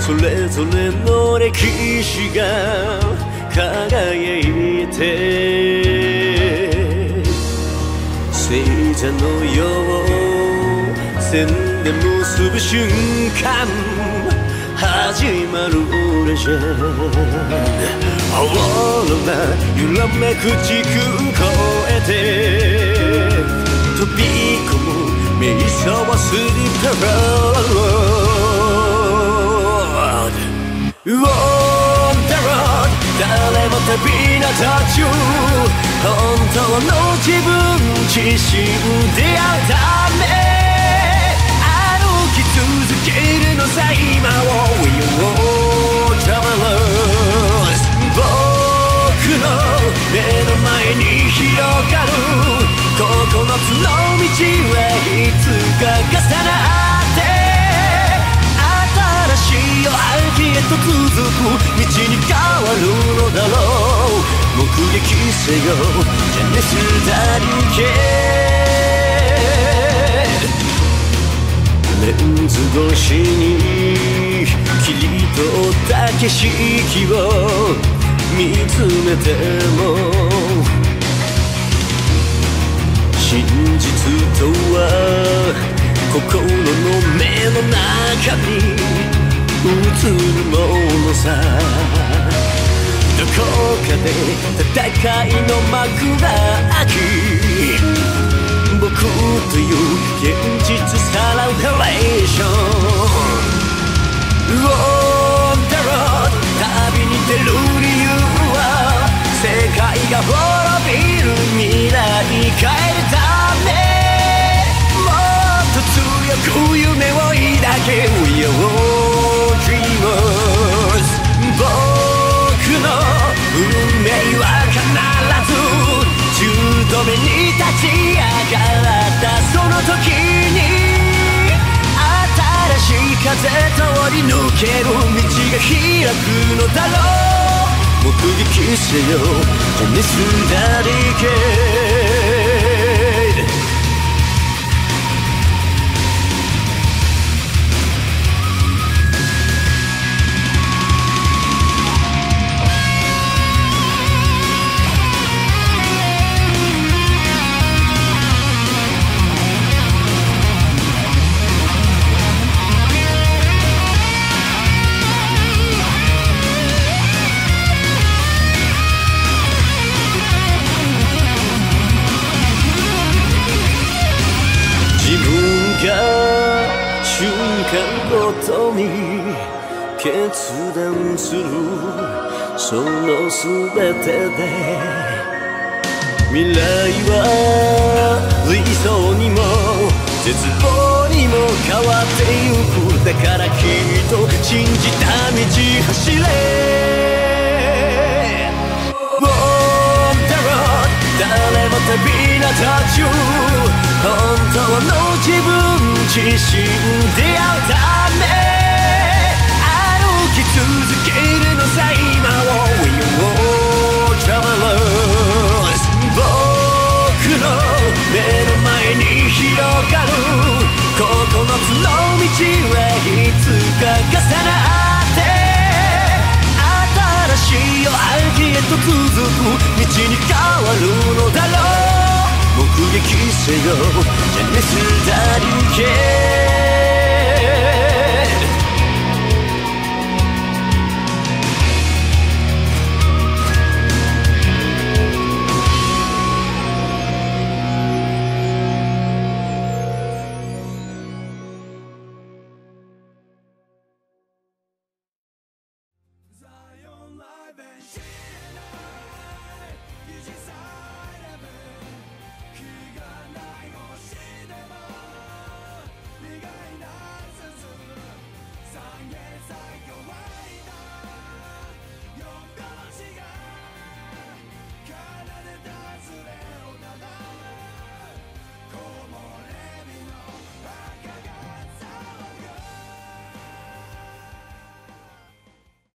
それぞれの歴史が輝いて。聖者の世を線で結ぶ瞬間。始まるレジェンオーロラ揺らめく地空越えて。飛び込む瞑想はスリップロー On the road 誰も旅の途中本当の自分自身出会うため歩き続けるのさ今を We all travelers 僕の目の前に広がる9つの道はいつか重なっ続く道に変わるのだろう目撃せよジェネスダリケレンズ越しに切り取った景色を見つめても真実とは心の目の中さ。どこかで戦いの幕が開きち上がったその時に新しい風通り抜ける道が開くのだろう。目撃せよ。ジェネスダリケ自間ごとに決断するその全てで未来は理想にも絶望にも変わってゆくだからきっと信じた道走れ On the road 誰も旅の途中本当の自分自身出会うため歩き続けるのさ今を We all travelers 僕の目の前に広がる9つの道はいつか重なって新しい夜明けへと続く道に変わるのだろう目撃せよ。ジェネスダリケ